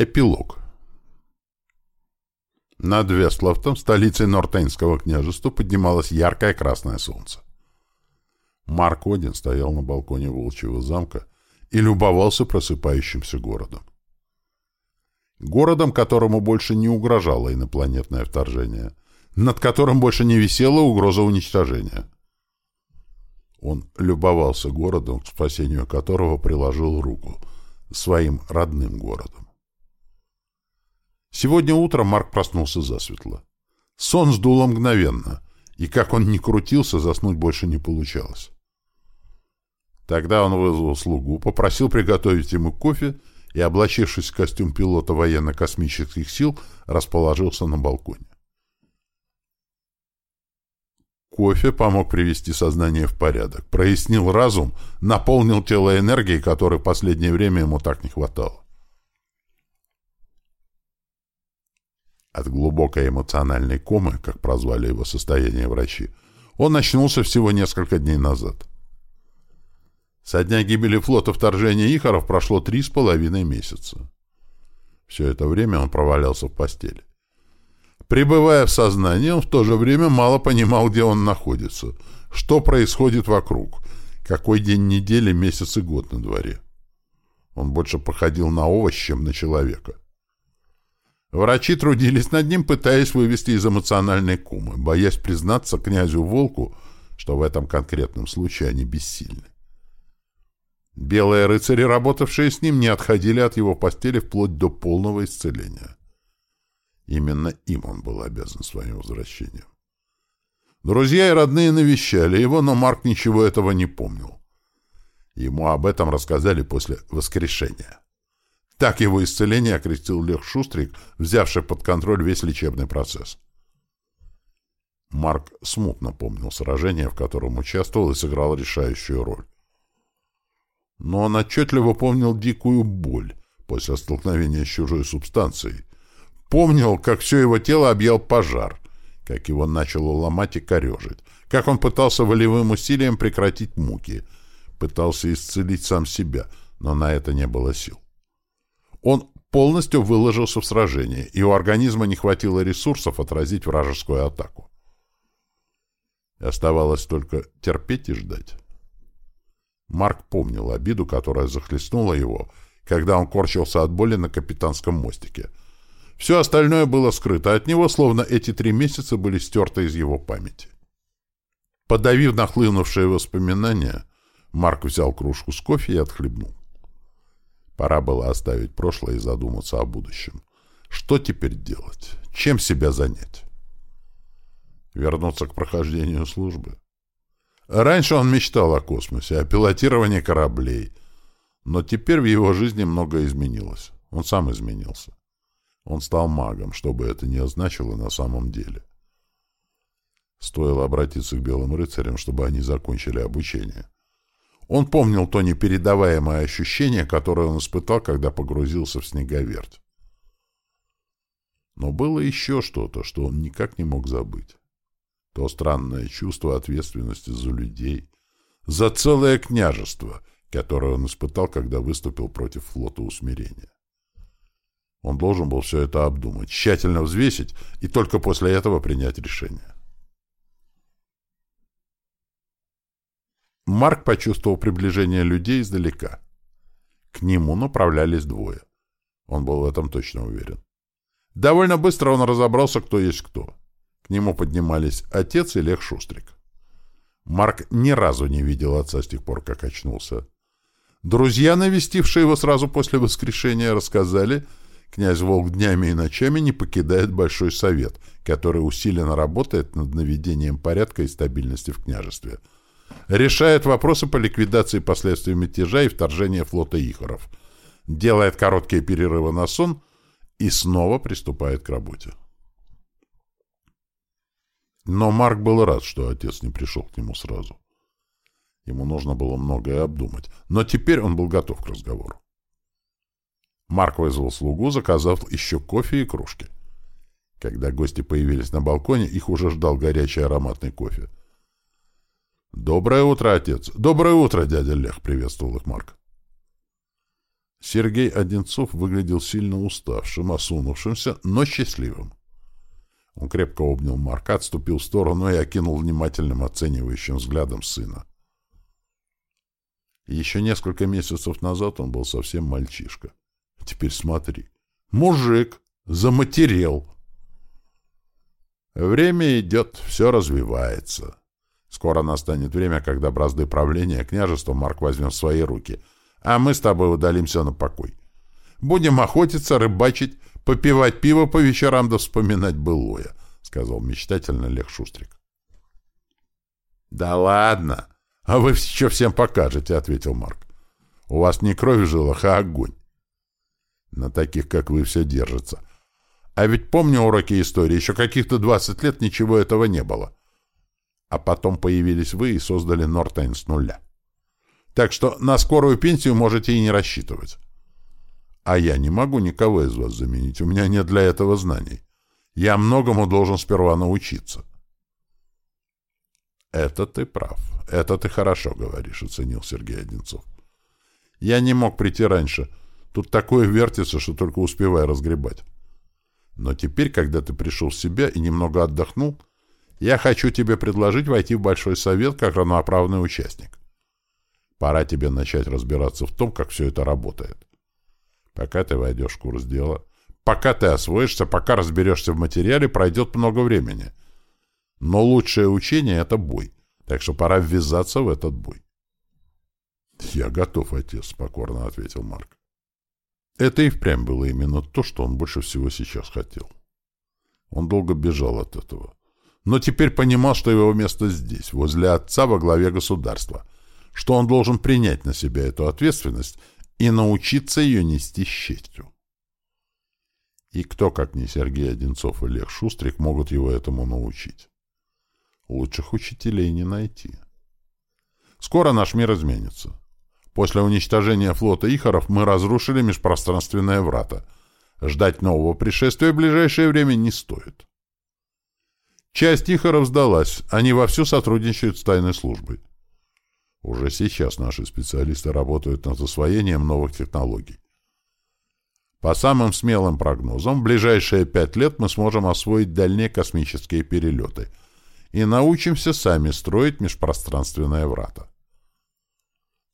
Эпилог. Над Вестлофтом, столицей Нортейнского княжества, поднималось яркое красное солнце. Марк Один стоял на балконе Волчьего замка и любовался просыпающимся городом. Городом, которому больше не угрожало инопланетное вторжение, над которым больше не висела угроза уничтожения. Он любовался городом, к спасению которого приложил руку, своим родным городом. Сегодня утром Марк проснулся засветло. Сон сдуло мгновенно, и как он ни крутился, заснуть больше не получалось. Тогда он вызвал слугу, попросил приготовить ему кофе и, облачившись в костюм пилота военно-космических сил, расположился на балконе. Кофе помог привести сознание в порядок, прояснил разум, наполнил тело энергией, которой в последнее время ему так не хватало. От глубокой эмоциональной комы, как прозвали его состояние врачи, он очнулся всего несколько дней назад. Со дня гибели флота вторжения Ихаров прошло три с половиной месяца. Все это время он провалялся в постели. Пребывая в сознании, он в то же время мало понимал, где он находится, что происходит вокруг, какой день недели, месяц и год на дворе. Он больше походил на овощ, чем на человека. Врачи трудились над ним, пытаясь вывести из эмоциональной кумы, боясь признаться князю Волку, что в этом конкретном случае они бессильны. Белые рыцари, работавшие с ним, не отходили от его постели вплоть до полного исцеления. Именно им он был обязан своим возвращением. Друзья и родные навещали его, но Марк ничего этого не помнил. Ему об этом рассказали после воскрешения. Так его исцеление окрестил Лех Шустрик, взявший под контроль весь лечебный процесс. Марк смутно помнил сражение, в котором участвовал и сыграл решающую роль. Но он отчетливо помнил дикую боль после столкновения с чужой субстанцией, Помнил, как все его тело объел пожар, как его начало ломать и корежить, как он пытался волевым усилием прекратить муки, пытался исцелить сам себя, но на это не было сил. Он полностью выложился в сражение, и у организма не хватило ресурсов отразить вражескую атаку. Оставалось только терпеть и ждать. Марк помнил обиду, которая захлестнула его, когда он корчился от боли на капитанском мостике — все остальное было скрыто от него, словно эти три месяца были стерты из его памяти. Подавив нахлынувшие воспоминания, Марк взял кружку с кофе и отхлебнул. Пора было оставить прошлое и задуматься о будущем. Что теперь делать? Чем себя занять? Вернуться к прохождению службы? Раньше он мечтал о космосе, о пилотировании кораблей. Но теперь в его жизни многое изменилось. Он сам изменился. Он стал магом, что бы это ни означало на самом деле. Стоило обратиться к белым рыцарям, чтобы они закончили обучение. Он помнил то непередаваемое ощущение, которое он испытал, когда погрузился в снеговерть. Но было еще что-то, что он никак не мог забыть. То странное чувство ответственности за людей, за целое княжество, которое он испытал, когда выступил против флота усмирения. Он должен был все это обдумать, тщательно взвесить и только после этого принять решение. Марк почувствовал приближение людей издалека. К нему направлялись двое. Он был в этом точно уверен. Довольно быстро он разобрался, кто есть кто. К нему поднимались отец и Лех Шустрик. Марк ни разу не видел отца с тех пор, как очнулся. Друзья, навестившие его сразу после воскрешения, рассказали, князь Волк днями и ночами не покидает Большой Совет, который усиленно работает над наведением порядка и стабильности в княжестве. Решает вопросы по ликвидации последствий мятежа и вторжения флота Ихоров. Делает короткие перерывы на сон и снова приступает к работе. Но Марк был рад, что отец не пришел к нему сразу. Ему нужно было многое обдумать, но теперь он был готов к разговору. Марк вызвал слугу, заказав еще кофе и кружки. Когда гости появились на балконе, их уже ждал горячий ароматный кофе. «Доброе утро, отец! Доброе утро, дядя Лех!» — приветствовал их Марк. Сергей Одинцов выглядел сильно уставшим, осунувшимся, но счастливым. Он крепко обнял Марка, отступил в сторону и окинул внимательным оценивающим взглядом сына. Еще несколько месяцев назад он был совсем мальчишка. Теперь смотри. Мужик! Заматерел! Время идет, все развивается. Скоро настанет время, когда бразды правления княжества Марк возьмет в свои руки, а мы с тобой удалимся на покой. Будем охотиться, рыбачить, попивать пиво по вечерам да вспоминать былое, — сказал мечтательно Лех Шустрик. — Да ладно! А вы еще всем покажете, — ответил Марк. — У вас не кровь в жилах, а огонь. На таких, как вы, все держится. А ведь помню уроки истории, еще каких-то двадцать лет ничего этого не было. А потом появились вы и создали Нортайн с нуля. Так что на скорую пенсию можете и не рассчитывать. А я не могу никого из вас заменить, у меня нет для этого знаний. Я многому должен сперва научиться. Это ты прав. Это ты хорошо говоришь, оценил Сергей Одинцов. Я не мог прийти раньше. Тут такое вертится, что только успевай разгребать. Но теперь, когда ты пришел в себя и немного отдохнул, я хочу тебе предложить войти в Большой Совет как равноправный участник. Пора тебе начать разбираться в том, как все это работает. Пока ты войдешь в курс дела, пока ты освоишься, пока разберешься в материале, пройдет много времени. Но лучшее учение — это бой, так что пора ввязаться в этот бой. — Я готов, отец, — покорно ответил Марк. Это и впрямь было именно то, что он больше всего сейчас хотел. Он долго бежал от этого но теперь понимал, что его место здесь, возле отца во главе государства, что он должен принять на себя эту ответственность и научиться ее нести с честью. И кто, как не Сергей Одинцов и Лех Шустрик, могут его этому научить? Лучших учителей не найти. Скоро наш мир изменится. После уничтожения флота Ихоров мы разрушили межпространственное врата. Ждать нового пришествия в ближайшее время не стоит. Часть Ихоров сдалась, они вовсю сотрудничают с тайной службой. Уже сейчас наши специалисты работают над освоением новых технологий. По самым смелым прогнозам, в ближайшие пять лет мы сможем освоить дальние космические перелеты и научимся сами строить межпространственное врата.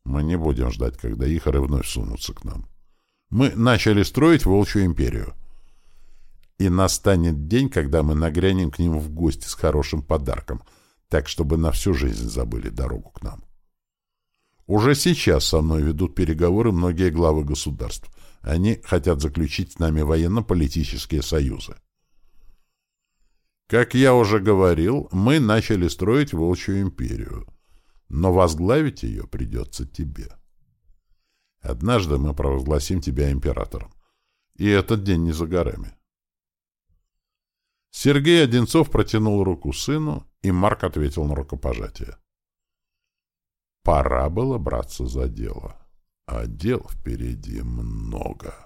Мы не будем ждать, когда Ихоры вновь сунутся к нам. Мы начали строить Волчью империю. И настанет день, когда мы нагрянем к ним в гости с хорошим подарком, так, чтобы на всю жизнь забыли дорогу к нам. Уже сейчас со мной ведут переговоры многие главы государств. Они хотят заключить с нами военно-политические союзы. Как я уже говорил, мы начали строить Волчью империю, но возглавить ее придется тебе. Однажды мы провозгласим тебя императором, и этот день не за горами. Сергей Одинцов протянул руку сыну, и Марк ответил на рукопожатие. Пора было браться за дело, а дел впереди много.